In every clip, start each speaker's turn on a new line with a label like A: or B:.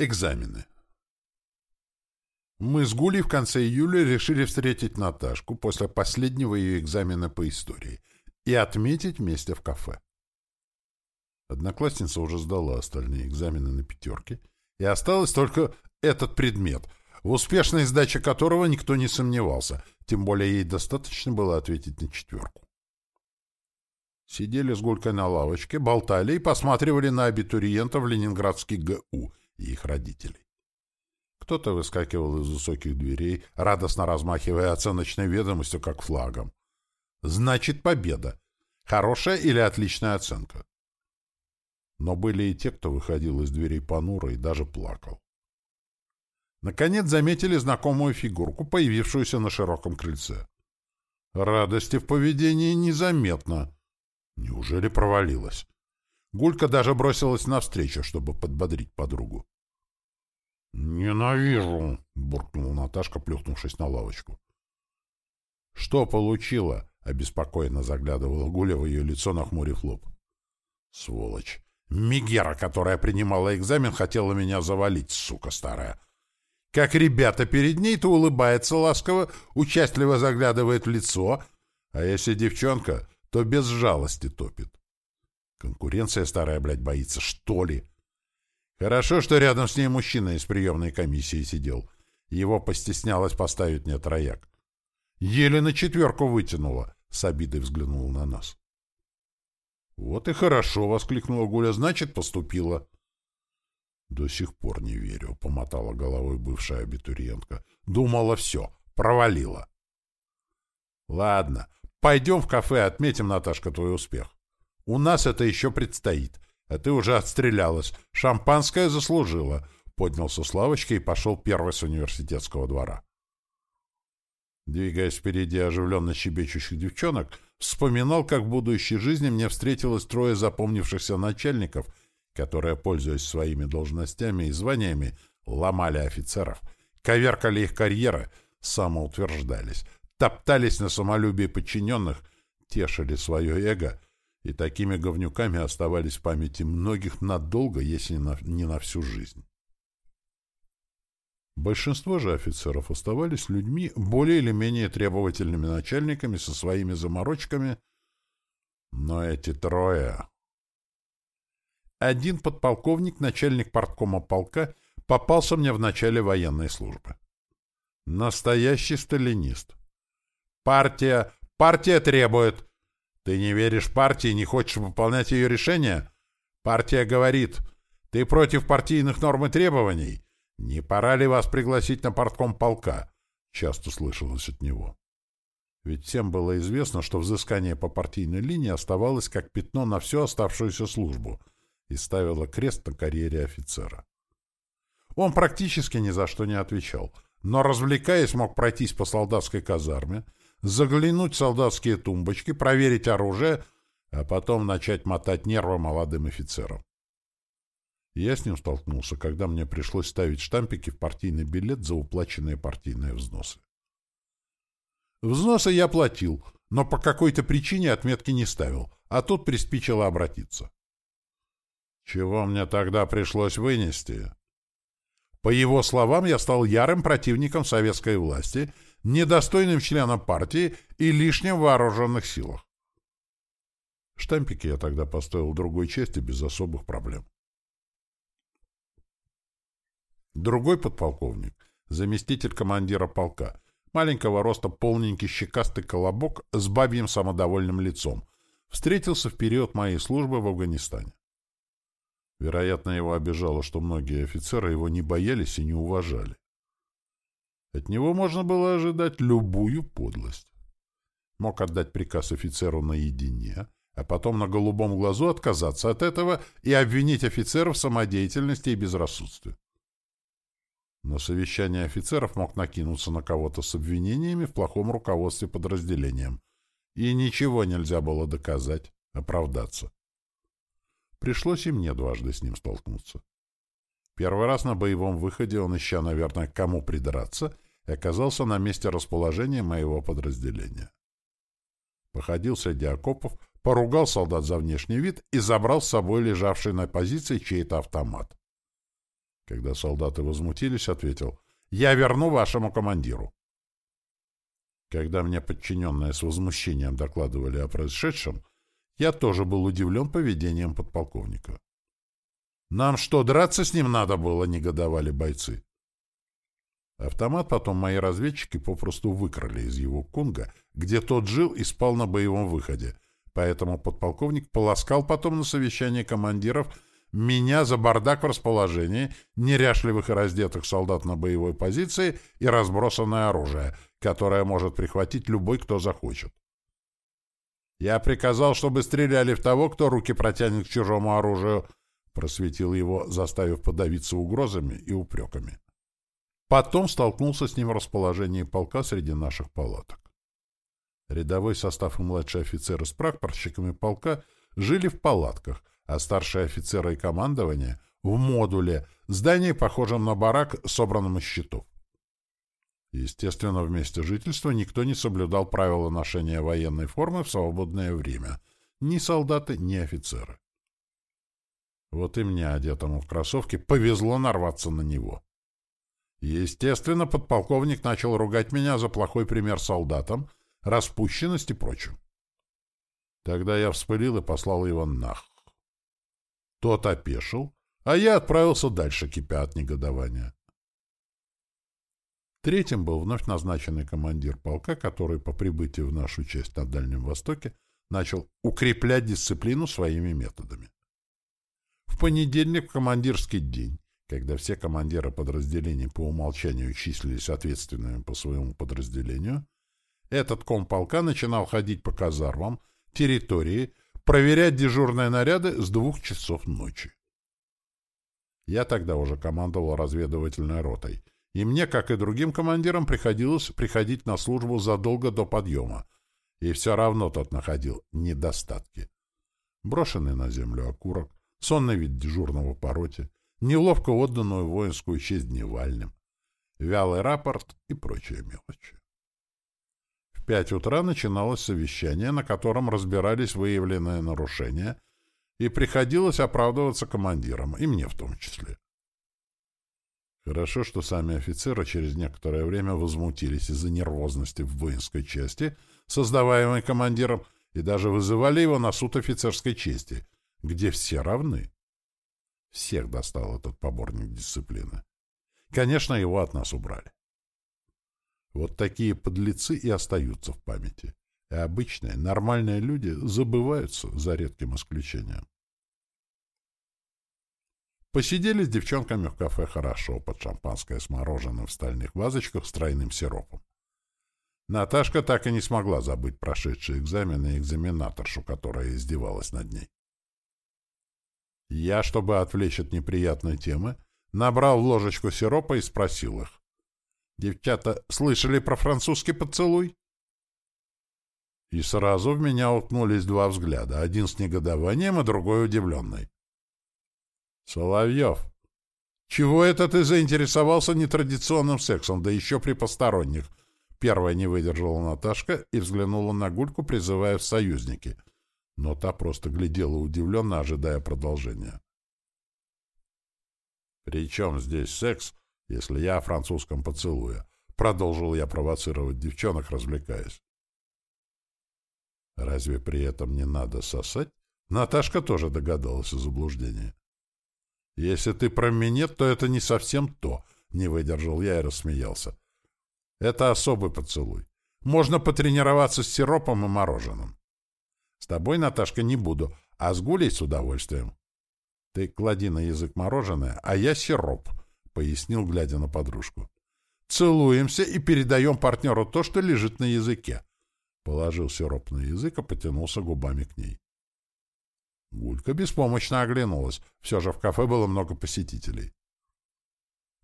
A: Экзамены. Мы с Гулей в конце июля решили встретить Наташку после последнего ее экзамена по истории и отметить вместе в кафе. Одноклассница уже сдала остальные экзамены на пятерки, и осталось только этот предмет, в успешной сдаче которого никто не сомневался, тем более ей достаточно было ответить на четверку. Сидели с Гулькой на лавочке, болтали и посматривали на абитуриентов Ленинградский ГУ и их родителей. Кто-то выскакивал из высоких дверей, радостно размахивая оценочной ведомостью, как флагом. Значит, победа. Хорошая или отличная оценка. Но были и те, кто выходил из дверей понуро и даже плакал. Наконец заметили знакомую фигурку, появившуюся на широком крыльце. Радости в поведении незаметно. Неужели провалилась? Гулька даже бросилась навстречу, чтобы подбодрить подругу. «Ненавижу!» — буркнула Наташка, плюхнувшись на лавочку. «Что получила?» — обеспокоенно заглядывала Гуля в ее лицо, нахмурив лоб. «Сволочь! Мигера, которая принимала экзамен, хотела меня завалить, сука старая!» Как ребята перед ней, то улыбается ласково, участливо заглядывает в лицо, а если девчонка, то без жалости топит. Конкуренция старая, блядь, боится, что ли? Хорошо, что рядом с ней мужчина из приемной комиссии сидел. Его постеснялось поставить мне трояк. Еле на четверку вытянула, с обидой взглянула на нас. «Вот и хорошо!» — воскликнула Гуля. «Значит, поступила». «До сих пор не верю», — помотала головой бывшая абитуриентка. «Думала, все, провалила». «Ладно, пойдем в кафе, отметим, Наташка, твой успех. У нас это еще предстоит. А ты уже отстрелялась. Шампанское заслужила. Поднялся с лавочки и пошел первый с университетского двора. Двигаясь впереди оживленно щебечущих девчонок, вспоминал, как в будущей жизни мне встретилось трое запомнившихся начальников, которые, пользуясь своими должностями и званиями, ломали офицеров, коверкали их карьеры, самоутверждались, топтались на самолюбии подчиненных, тешили свое эго и такими говнюками оставались в памяти многих надолго, если не на всю жизнь. Большинство же офицеров оставались людьми более или менее требовательными начальниками со своими заморочками, но эти трое... Один подполковник, начальник парткома полка, попался мне в начале военной службы. Настоящий сталинист. «Партия! Партия требует! Ты не веришь партии, не хочешь выполнять ее решения? Партия говорит, ты против партийных норм и требований. Не пора ли вас пригласить на портком полка? Часто слышалось от него. Ведь всем было известно, что взыскание по партийной линии оставалось как пятно на всю оставшуюся службу и ставило крест на карьере офицера. Он практически ни за что не отвечал, но, развлекаясь, мог пройтись по солдатской казарме, заглянуть в солдатские тумбочки, проверить оружие, а потом начать мотать нервы молодым офицерам. Я с ним столкнулся, когда мне пришлось ставить штампики в партийный билет за уплаченные партийные взносы. Взносы я платил, но по какой-то причине отметки не ставил, а тут приспичило обратиться. Чего мне тогда пришлось вынести? По его словам, я стал ярым противником советской власти — недостойным членом партии и лишним в вооруженных силах. Штампики я тогда поставил в другой части без особых проблем. Другой подполковник, заместитель командира полка, маленького роста полненький щекастый колобок с бабьим самодовольным лицом, встретился в период моей службы в Афганистане. Вероятно, его обижало, что многие офицеры его не боялись и не уважали. От него можно было ожидать любую подлость. Мог отдать приказ офицеру наедине, а потом на голубом глазу отказаться от этого и обвинить офицера в самодеятельности и безрассудстве. На совещание офицеров мог накинуться на кого-то с обвинениями в плохом руководстве подразделением, и ничего нельзя было доказать, оправдаться. Пришлось и мне дважды с ним столкнуться. Первый раз на боевом выходе он, ища, наверное, кому придраться, оказался на месте расположения моего подразделения. Походил среди окопов, поругал солдат за внешний вид и забрал с собой лежавший на позиции чей-то автомат. Когда солдаты возмутились, ответил «Я верну вашему командиру». Когда мне подчиненные с возмущением докладывали о происшедшем, я тоже был удивлен поведением подполковника. «Нам что, драться с ним надо было?» — негодовали бойцы. Автомат потом мои разведчики попросту выкрали из его кунга, где тот жил и спал на боевом выходе, поэтому подполковник полоскал потом на совещании командиров меня за бардак в расположении, неряшливых и раздетых солдат на боевой позиции и разбросанное оружие, которое может прихватить любой, кто захочет. Я приказал, чтобы стреляли в того, кто руки протянет к чужому оружию, просветил его, заставив подавиться угрозами и упреками. Потом столкнулся с ним в расположении полка среди наших палаток. Рядовой состав и младшие офицеры с прапорщиками полка жили в палатках, а старшие офицеры и командование — в модуле, здании, похожем на барак, собранном из щитов. Естественно, в месте жительства никто не соблюдал правила ношения военной формы в свободное время. Ни солдаты, ни офицеры. Вот и мне, одетому в кроссовки, повезло нарваться на него. Естественно, подполковник начал ругать меня за плохой пример солдатам, распущенность и прочим. Тогда я вспылил и послал его нах. Тот опешил, а я отправился дальше, кипя от негодования. Третьим был вновь назначенный командир полка, который по прибытии в нашу часть на Дальнем Востоке начал укреплять дисциплину своими методами. В понедельник, в командирский день, когда все командиры подразделений по умолчанию числились ответственными по своему подразделению, этот комполка начинал ходить по казармам, территории, проверять дежурные наряды с двух часов ночи. Я тогда уже командовал разведывательной ротой, и мне, как и другим командирам, приходилось приходить на службу задолго до подъема, и все равно тот находил недостатки. Брошенный на землю окурок, сонный вид дежурного по роте, неловко отданную воинскую честь дневальным, вялый рапорт и прочие мелочи. В пять утра начиналось совещание, на котором разбирались выявленные нарушения, и приходилось оправдываться командирам, и мне в том числе. Хорошо, что сами офицеры через некоторое время возмутились из-за нервозности в воинской части, создаваемой командиром, и даже вызывали его на суд офицерской чести, где все равны. Всех достал этот поборник дисциплины. Конечно, его от нас убрали. Вот такие подлецы и остаются в памяти. И обычные, нормальные люди забываются, за редким исключением. Посидели с девчонками в кафе хорошо, под шампанское с мороженым в стальных вазочках с тройным сиропом. Наташка так и не смогла забыть прошедшие экзамены и экзаменаторшу, которая издевалась над ней. Я, чтобы отвлечь от неприятной темы, набрал в ложечку сиропа и спросил их. «Девчата, слышали про французский поцелуй?» И сразу в меня уткнулись два взгляда, один с негодованием, а другой удивленный. «Соловьев, чего это ты заинтересовался нетрадиционным сексом, да еще при посторонних?» Первая не выдержала Наташка и взглянула на Гульку, призывая в союзники — но та просто глядела удивленно, ожидая продолжения. «При чем здесь секс, если я о французском поцелуе?» Продолжил я провоцировать девчонок, развлекаясь. «Разве при этом не надо сосать?» Наташка тоже догадалась о заблуждении. «Если ты про минет, то это не совсем то», — не выдержал я и рассмеялся. «Это особый поцелуй. Можно потренироваться с сиропом и мороженым. С тобой, Наташка, не буду, а с Гулей с удовольствием. Ты клади на язык мороженое, а я сироп, — пояснил, глядя на подружку. Целуемся и передаем партнеру то, что лежит на языке. Положил сироп на язык и потянулся губами к ней. Гулька беспомощно оглянулась. Все же в кафе было много посетителей.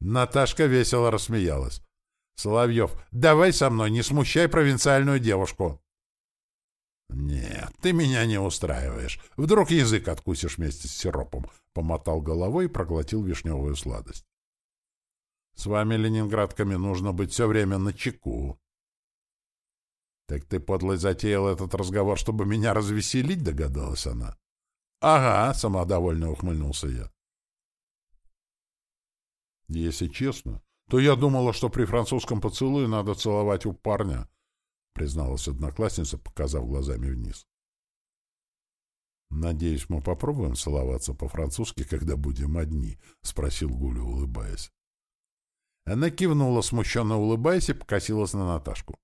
A: Наташка весело рассмеялась. «Соловьев, давай со мной, не смущай провинциальную девушку!» «Нет, ты меня не устраиваешь. Вдруг язык откусишь вместе с сиропом», — помотал головой и проглотил вишневую сладость. «С вами, ленинградками, нужно быть все время на чеку». «Так ты, подлый, затеял этот разговор, чтобы меня развеселить?» — догадалась она. «Ага», — самодовольно ухмыльнулся я. Если честно, то я думала, что при французском поцелуе надо целовать у парня, призналась одноклассница, показав глазами вниз. «Надеюсь, мы попробуем целоваться по-французски, когда будем одни?» — спросил Гуля, улыбаясь. Она кивнула, смущенно улыбаясь, и покосилась на Наташку.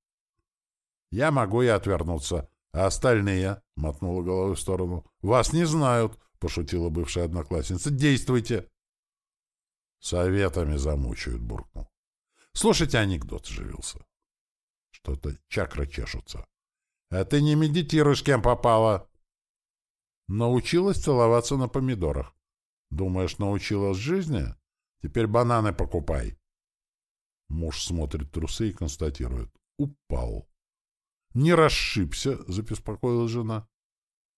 A: «Я могу и отвернуться. А остальные?» — мотнула головой в сторону. «Вас не знают», — пошутила бывшая одноклассница. «Действуйте!» «Советами замучают», — буркнул. «Слушайте анекдот», — живился. «Что-то чакры чешутся». «А ты не медитируешь, кем попало?» «Научилась целоваться на помидорах». «Думаешь, научилась жизни? Теперь бананы покупай». Муж смотрит трусы и констатирует. «Упал». «Не расшибся», — забеспокоила жена.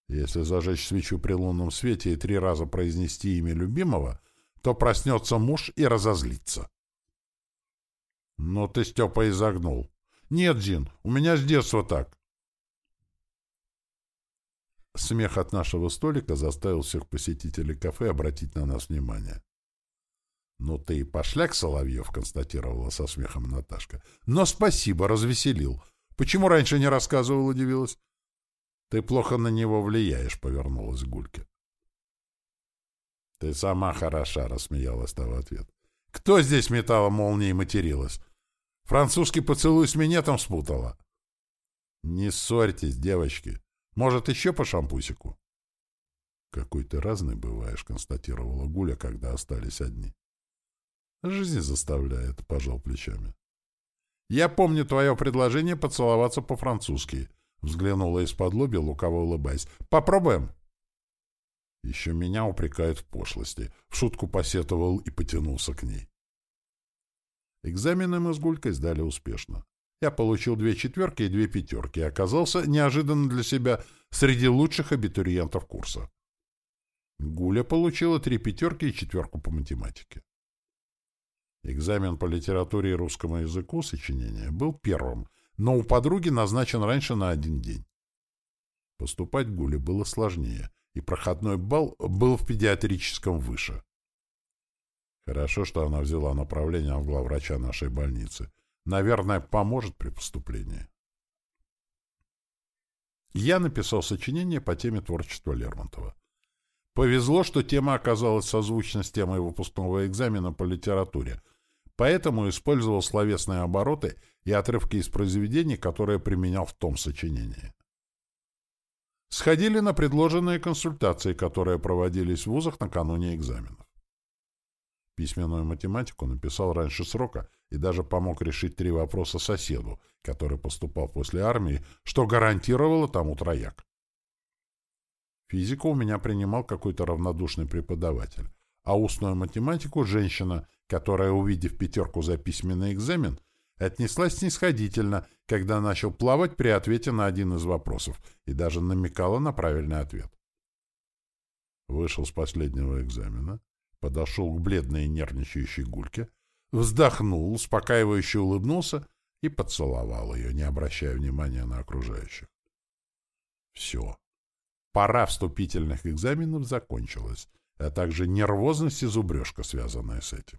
A: Если зажечь свечу при лунном свете и три раза произнести имя любимого, то проснется муж и разозлится. «Ну ты, Степа, изогнул». «Нет, Дин, у меня с детства так». Смех от нашего столика заставил всех посетителей кафе обратить на нас внимание. «Ну ты и пошляк, Соловьев», — констатировала со смехом Наташка. «Но спасибо, развеселил. Почему раньше не рассказывал, удивилась? Ты плохо на него влияешь, повернулась Гулька. Ты сама хороша, рассмеялась та в ответ. Кто здесь металла молнии материлась? Французский поцелуй с минетом спутала. Не ссорьтесь, девочки. Может, еще по шампусику? Какой ты разный бываешь, констатировала Гуля, когда остались одни. Жизнь заставляет, пожал плечами. «Я помню твое предложение поцеловаться по-французски», — взглянула из-под лоби, лукаво улыбаясь. «Попробуем?» Еще меня упрекают в пошлости. В шутку посетовал и потянулся к ней. Экзамены мы с Гулькой сдали успешно. Я получил две четверки и две пятерки и оказался неожиданно для себя среди лучших абитуриентов курса. Гуля получила три пятерки и четверку по математике. Экзамен по литературе и русскому языку сочинения был первым, но у подруги назначен раньше на один день. Поступать Гуле было сложнее, и проходной балл был в педиатрическом выше. Хорошо, что она взяла направление от главврача нашей больницы. Наверное, поможет при поступлении. Я написал сочинение по теме творчества Лермонтова. Повезло, что тема оказалась созвучна с темой выпускного экзамена по литературе, поэтому использовал словесные обороты и отрывки из произведений, которые применял в том сочинении. Сходили на предложенные консультации, которые проводились в вузах накануне экзаменов. Письменную математику написал раньше срока и даже помог решить три вопроса соседу, который поступал после армии, что гарантировало тому трояк. Физику у меня принимал какой-то равнодушный преподаватель, а устную математику — женщина, которая, увидев пятерку за письменный экзамен, отнеслась снисходительно, когда начал плавать при ответе на один из вопросов и даже намекала на правильный ответ. Вышел с последнего экзамена, подошел к бледной и нервничающей гульке, вздохнул, успокаивающе улыбнулся и поцеловал ее, не обращая внимания на окружающих. Все. Пора вступительных экзаменов закончилась, а также нервозность и зубрежка, связанная с этим.